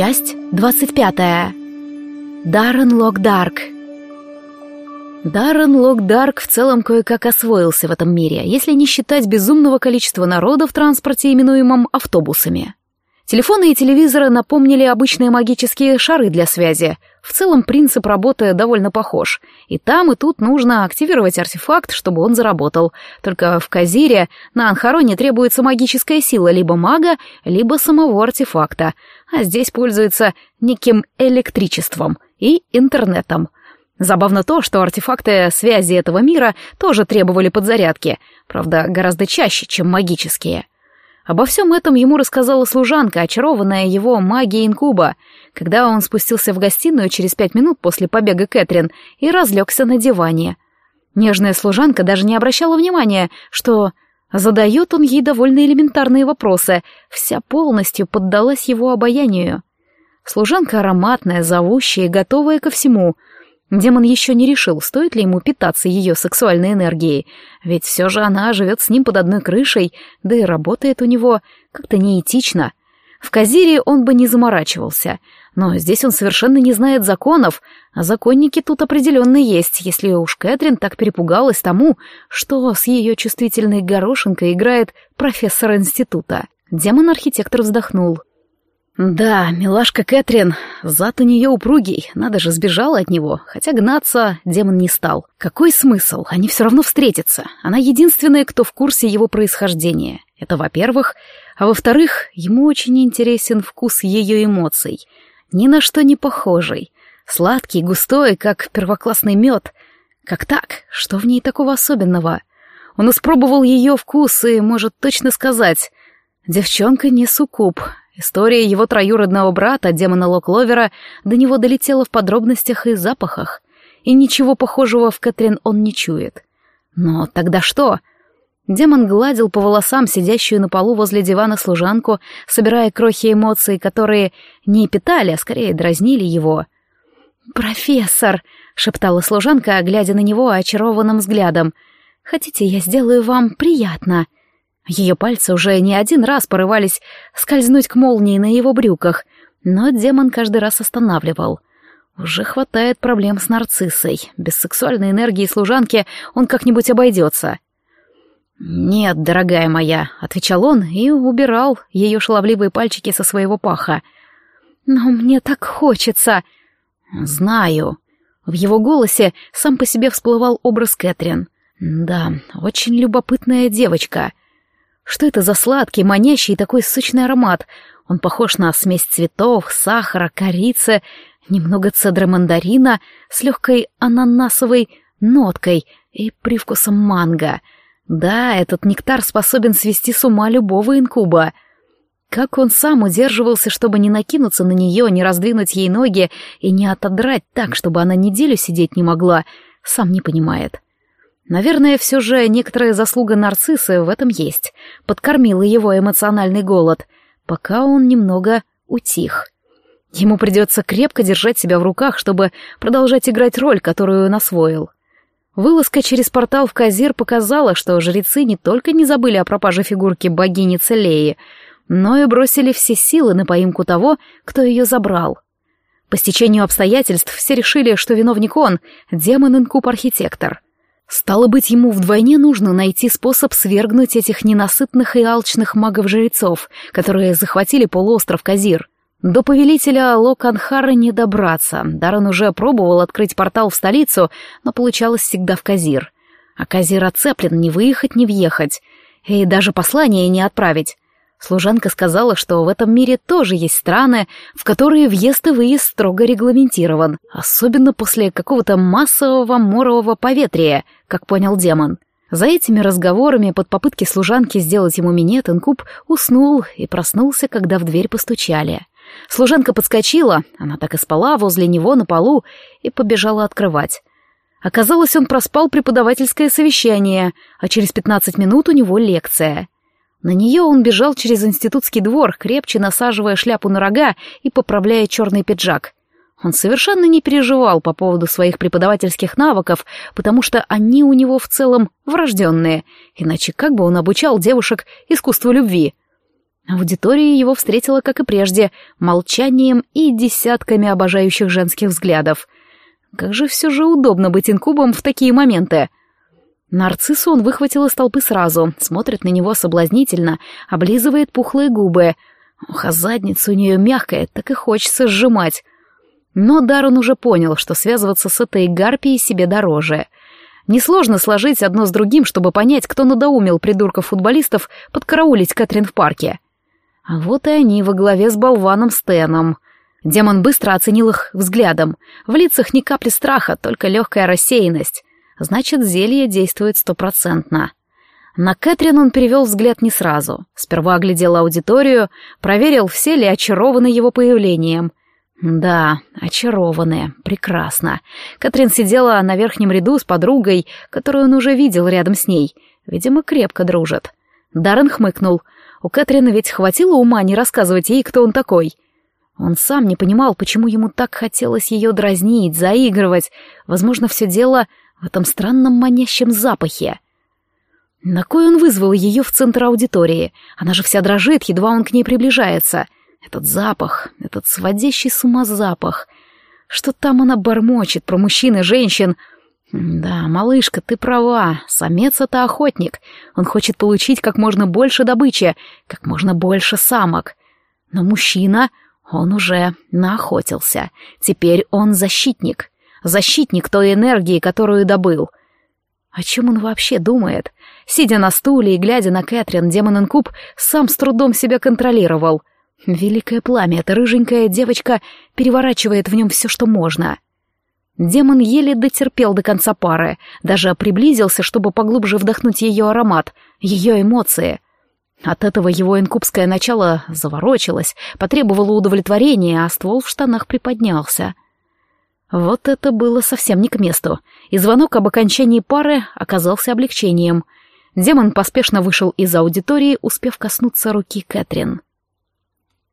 Часть двадцать пятая. Даррен Локдарк. Даррен Локдарк в целом кое-как освоился в этом мире, если не считать безумного количества народа в транспорте, именуемом автобусами. Телефоны и телевизоры напомнили обычные магические шары для связи. В целом принцип работы довольно похож. И там, и тут нужно активировать артефакт, чтобы он заработал. Только в Казире на Анхароне требуется магическая сила либо мага, либо самого артефакта. А здесь пользуется неким электричеством и интернетом. Забавно то, что артефакты связи этого мира тоже требовали подзарядки, правда, гораздо чаще, чем магические. Обо всем этом ему рассказала служанка, очарованная его магией инкуба, когда он спустился в гостиную через пять минут после побега Кэтрин и разлегся на диване. Нежная служанка даже не обращала внимания, что задает он ей довольно элементарные вопросы, вся полностью поддалась его обаянию. Служанка ароматная, зовущая готовая ко всему — Демон еще не решил, стоит ли ему питаться ее сексуальной энергией, ведь все же она живет с ним под одной крышей, да и работает у него как-то неэтично. В Казире он бы не заморачивался, но здесь он совершенно не знает законов, а законники тут определенно есть, если уж Кэтрин так перепугалась тому, что с ее чувствительной горошинкой играет профессор института. Демон-архитектор вздохнул. Да, милашка Кэтрин, зад у нее упругий, надо же, сбежала от него, хотя гнаться демон не стал. Какой смысл? Они все равно встретятся. Она единственная, кто в курсе его происхождения. Это во-первых. А во-вторых, ему очень интересен вкус ее эмоций. Ни на что не похожий. Сладкий, густой, как первоклассный мед. Как так? Что в ней такого особенного? Он испробовал ее вкус и может точно сказать... Девчонка не суккуб, История его троюродного брата, демона Локловера, до него долетела в подробностях и запахах, и ничего похожего в Кэтрин он не чует. Но тогда что? Демон гладил по волосам сидящую на полу возле дивана служанку, собирая крохи эмоций, которые не питали, а скорее дразнили его. «Профессор!» — шептала служанка, глядя на него очарованным взглядом. «Хотите, я сделаю вам приятно?» Ее пальцы уже не один раз порывались скользнуть к молнии на его брюках, но демон каждый раз останавливал. Уже хватает проблем с нарциссой. Без сексуальной энергии служанки он как-нибудь обойдется. «Нет, дорогая моя», — отвечал он и убирал ее шаловливые пальчики со своего паха. «Но мне так хочется». «Знаю». В его голосе сам по себе всплывал образ Кэтрин. «Да, очень любопытная девочка». Что это за сладкий, манящий и такой сочный аромат? Он похож на смесь цветов, сахара, корицы, немного цедры мандарина с легкой ананасовой ноткой и привкусом манго. Да, этот нектар способен свести с ума любого инкуба. Как он сам удерживался, чтобы не накинуться на нее, не раздвинуть ей ноги и не отодрать так, чтобы она неделю сидеть не могла, сам не понимает. Наверное, все же некоторая заслуга нарцисса в этом есть. Подкормила его эмоциональный голод, пока он немного утих. Ему придется крепко держать себя в руках, чтобы продолжать играть роль, которую он освоил. Вылазка через портал в Казир показала, что жрецы не только не забыли о пропаже фигурки богини Целеи, но и бросили все силы на поимку того, кто ее забрал. По стечению обстоятельств все решили, что виновник он, демон-инкуб-архитектор — Стало быть, ему вдвойне нужно найти способ свергнуть этих ненасытных и алчных магов-жрецов, которые захватили полуостров Казир. До повелителя Локанхара не добраться. Даррен уже пробовал открыть портал в столицу, но получалось всегда в Казир. А Казир оцеплен, не выехать, не въехать. И даже послание не отправить. Служанка сказала, что в этом мире тоже есть страны, в которые въезд и выезд строго регламентирован, особенно после какого-то массового морового поветрия, как понял демон. За этими разговорами под попытки служанки сделать ему минет инкуб уснул и проснулся, когда в дверь постучали. Служанка подскочила, она так и спала возле него на полу, и побежала открывать. Оказалось, он проспал преподавательское совещание, а через пятнадцать минут у него лекция — на нее он бежал через институтский двор, крепче насаживая шляпу на рога и поправляя черный пиджак. Он совершенно не переживал по поводу своих преподавательских навыков, потому что они у него в целом врожденные, иначе как бы он обучал девушек искусству любви? Аудитория его встретила, как и прежде, молчанием и десятками обожающих женских взглядов. Как же все же удобно быть инкубом в такие моменты. Нарциссу он выхватил из толпы сразу, смотрит на него соблазнительно, облизывает пухлые губы. Ох, а задница у нее мягкая, так и хочется сжимать. Но Даррен уже понял, что связываться с этой гарпией себе дороже. Несложно сложить одно с другим, чтобы понять, кто надоумил придурков-футболистов подкараулить Кэтрин в парке. А вот и они во главе с болваном Стэном. Демон быстро оценил их взглядом. В лицах ни капли страха, только легкая рассеянность. Значит, зелье действует стопроцентно. На Кэтрин он перевел взгляд не сразу. Сперва оглядел аудиторию, проверил, все ли очарованы его появлением. Да, очарованные, прекрасно. Кэтрин сидела на верхнем ряду с подругой, которую он уже видел рядом с ней. Видимо, крепко дружат. Даррен хмыкнул. У Кэтрин ведь хватило ума не рассказывать ей, кто он такой. Он сам не понимал, почему ему так хотелось ее дразнить, заигрывать. Возможно, все дело в этом странном манящем запахе. На кой он вызвал ее в центр аудитории? Она же вся дрожит, едва он к ней приближается. Этот запах, этот сводящий с ума запах. Что там она бормочет про мужчин и женщин? Да, малышка, ты права, самец — это охотник. Он хочет получить как можно больше добычи, как можно больше самок. Но мужчина, он уже наохотился. Теперь он защитник. Защитник той энергии, которую добыл. О чем он вообще думает? Сидя на стуле и глядя на Кэтрин, демон Инкуб сам с трудом себя контролировал. Великое пламя, эта рыженькая девочка переворачивает в нем все, что можно. Демон еле дотерпел до конца пары, даже приблизился, чтобы поглубже вдохнуть ее аромат, ее эмоции. От этого его инкубское начало заворочилось, потребовало удовлетворения, а ствол в штанах приподнялся. Вот это было совсем не к месту, и звонок об окончании пары оказался облегчением. Демон поспешно вышел из аудитории, успев коснуться руки Кэтрин.